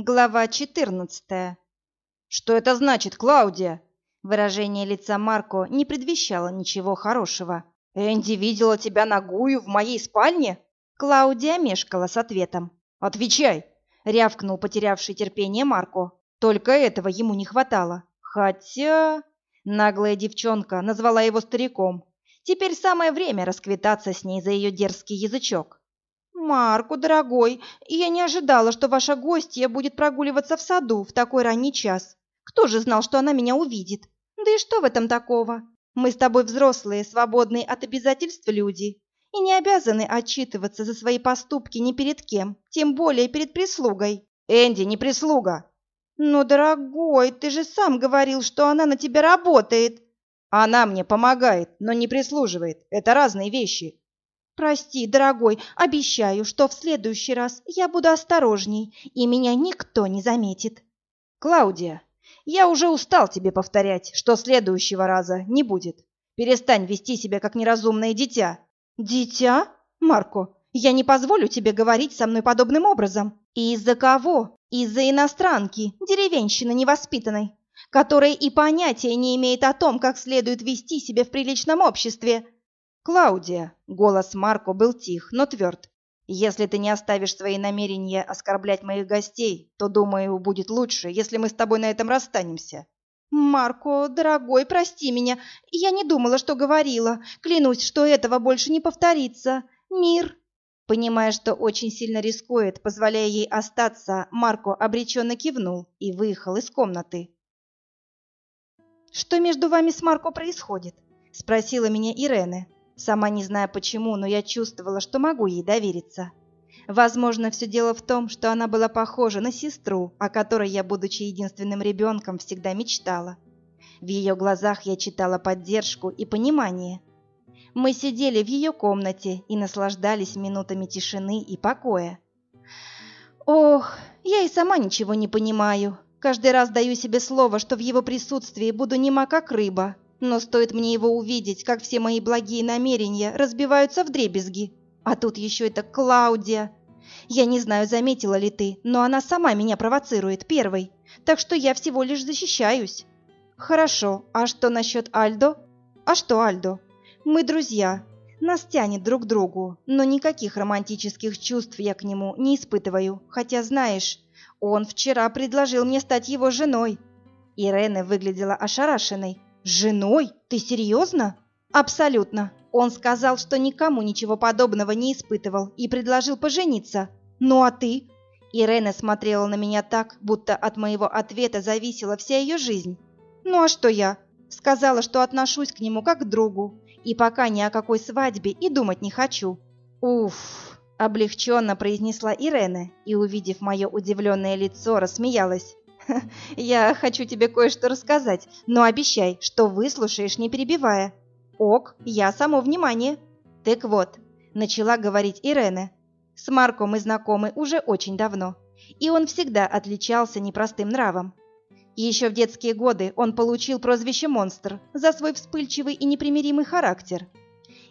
Глава 14. Что это значит, Клаудия? Выражение лица Марко не предвещало ничего хорошего. Энди видела тебя нагую в моей спальне? Клаудия мешкала с ответом. Отвечай, рявкнул потерявший терпение Марко. Только этого ему не хватало. Хотя наглая девчонка назвала его стариком. Теперь самое время расквитаться с ней за ее дерзкий язычок. «Марку, дорогой, я не ожидала, что ваша гостья будет прогуливаться в саду в такой ранний час. Кто же знал, что она меня увидит? Да и что в этом такого? Мы с тобой взрослые, свободные от обязательств люди, и не обязаны отчитываться за свои поступки ни перед кем, тем более перед прислугой». «Энди, не прислуга!» «Но, дорогой, ты же сам говорил, что она на тебя работает!» «Она мне помогает, но не прислуживает. Это разные вещи. Прости, дорогой, обещаю, что в следующий раз я буду осторожней, и меня никто не заметит. Клаудия, я уже устал тебе повторять, что следующего раза не будет. Перестань вести себя как неразумное дитя. Дитя? Марко, я не позволю тебе говорить со мной подобным образом. И из-за кого? Из-за иностранки, деревенщины невоспитанной, которая и понятия не имеет о том, как следует вести себя в приличном обществе. «Клаудия!» — голос Марко был тих, но тверд. «Если ты не оставишь свои намерения оскорблять моих гостей, то, думаю, будет лучше, если мы с тобой на этом расстанемся». «Марко, дорогой, прости меня. Я не думала, что говорила. Клянусь, что этого больше не повторится. Мир!» Понимая, что очень сильно рискует, позволяя ей остаться, Марко обреченно кивнул и выехал из комнаты. «Что между вами с Марко происходит?» — спросила меня Ирене. Сама не зная почему, но я чувствовала, что могу ей довериться. Возможно, все дело в том, что она была похожа на сестру, о которой я, будучи единственным ребенком, всегда мечтала. В ее глазах я читала поддержку и понимание. Мы сидели в ее комнате и наслаждались минутами тишины и покоя. Ох, я и сама ничего не понимаю. Каждый раз даю себе слово, что в его присутствии буду нема как рыба, но стоит мне его увидеть, как все мои благие намерения разбиваются в дребезги. А тут еще это Клаудия. Я не знаю, заметила ли ты, но она сама меня провоцирует первой, так что я всего лишь защищаюсь. Хорошо, а что насчет Альдо? А что Альдо? Мы друзья. Нас тянет друг к другу, но никаких романтических чувств я к нему не испытываю. Хотя, знаешь, он вчера предложил мне стать его женой. Ирена выглядела ошарашенной, «Женой? Ты серьезно?» «Абсолютно. Он сказал, что никому ничего подобного не испытывал и предложил пожениться. Ну а ты?» Ирена смотрела на меня так, будто от моего ответа зависела вся ее жизнь. «Ну а что я?» Сказала, что отношусь к нему как к другу, и пока ни о какой свадьбе и думать не хочу. «Уф!» – облегченно произнесла Ирена и, увидев мое удивленное лицо, рассмеялась. Я хочу тебе кое-что рассказать, но обещай, что выслушаешь, не перебивая. Ок, я само внимание. Так вот, начала говорить Ирене. С Марко мы знакомы уже очень давно, и он всегда отличался непростым нравом. Еще в детские годы он получил прозвище «Монстр» за свой вспыльчивый и непримиримый характер.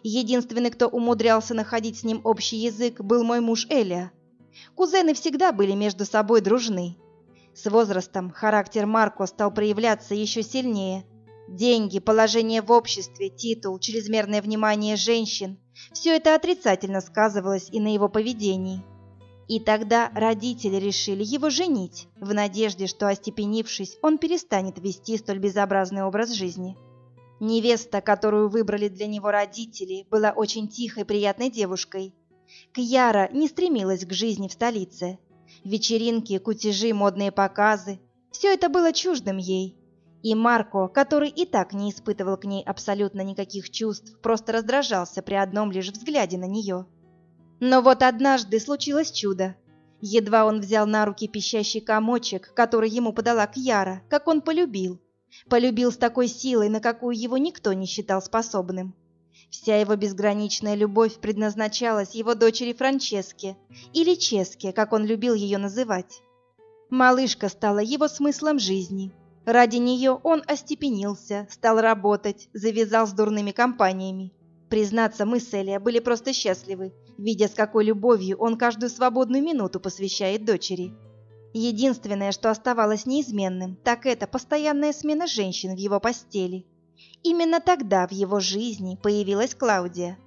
Единственный, кто умудрялся находить с ним общий язык, был мой муж Элия. Кузены всегда были между собой дружны, с возрастом характер Марко стал проявляться еще сильнее. Деньги, положение в обществе, титул, чрезмерное внимание женщин – все это отрицательно сказывалось и на его поведении. И тогда родители решили его женить, в надежде, что, остепенившись, он перестанет вести столь безобразный образ жизни. Невеста, которую выбрали для него родители, была очень тихой, приятной девушкой. Кьяра не стремилась к жизни в столице, вечеринки, кутежи, модные показы. Все это было чуждым ей. И Марко, который и так не испытывал к ней абсолютно никаких чувств, просто раздражался при одном лишь взгляде на нее. Но вот однажды случилось чудо. Едва он взял на руки пищащий комочек, который ему подала Кьяра, как он полюбил. Полюбил с такой силой, на какую его никто не считал способным. Вся его безграничная любовь предназначалась его дочери Франческе, или Ческе, как он любил ее называть. Малышка стала его смыслом жизни. Ради нее он остепенился, стал работать, завязал с дурными компаниями. Признаться, мы с Элия были просто счастливы, видя, с какой любовью он каждую свободную минуту посвящает дочери. Единственное, что оставалось неизменным, так это постоянная смена женщин в его постели. Именно тогда в его жизни появилась Клаудия.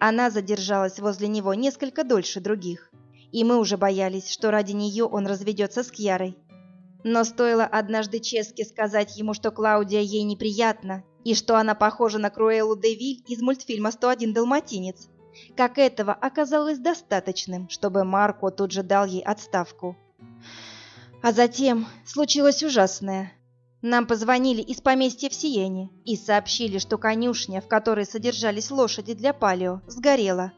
Она задержалась возле него несколько дольше других, и мы уже боялись, что ради нее он разведется с Кьярой. Но стоило однажды Ческе сказать ему, что Клаудия ей неприятна, и что она похожа на Круэллу Девиль из мультфильма «101 Далматинец», как этого оказалось достаточным, чтобы Марко тут же дал ей отставку. А затем случилось ужасное. Нам позвонили из поместья в Сиене и сообщили, что конюшня, в которой содержались лошади для палео, сгорела.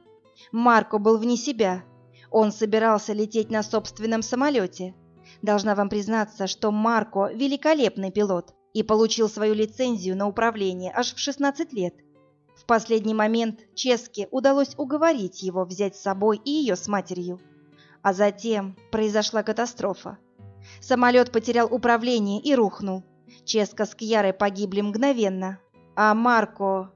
Марко был вне себя. Он собирался лететь на собственном самолете. Должна вам признаться, что Марко – великолепный пилот и получил свою лицензию на управление аж в 16 лет. В последний момент Ческе удалось уговорить его взять с собой и ее с матерью. А затем произошла катастрофа. Самолет потерял управление и рухнул. Ческа с Кьярой погибли мгновенно. А Марко...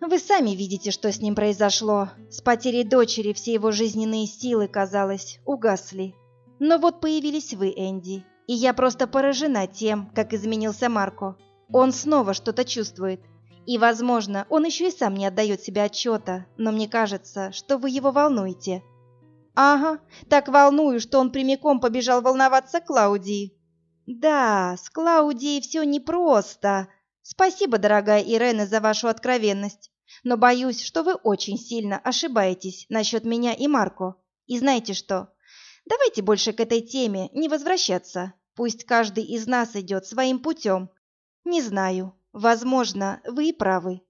Вы сами видите, что с ним произошло. С потерей дочери все его жизненные силы, казалось, угасли. Но вот появились вы, Энди, и я просто поражена тем, как изменился Марко. Он снова что-то чувствует. И, возможно, он еще и сам не отдает себе отчета, но мне кажется, что вы его волнуете. Ага, так волную, что он прямиком побежал волноваться Клаудии. Да, с Клаудией все непросто. Спасибо, дорогая Ирена, за вашу откровенность. Но боюсь, что вы очень сильно ошибаетесь насчет меня и Марко. И знаете что? Давайте больше к этой теме не возвращаться. Пусть каждый из нас идет своим путем. Не знаю, возможно, вы и правы.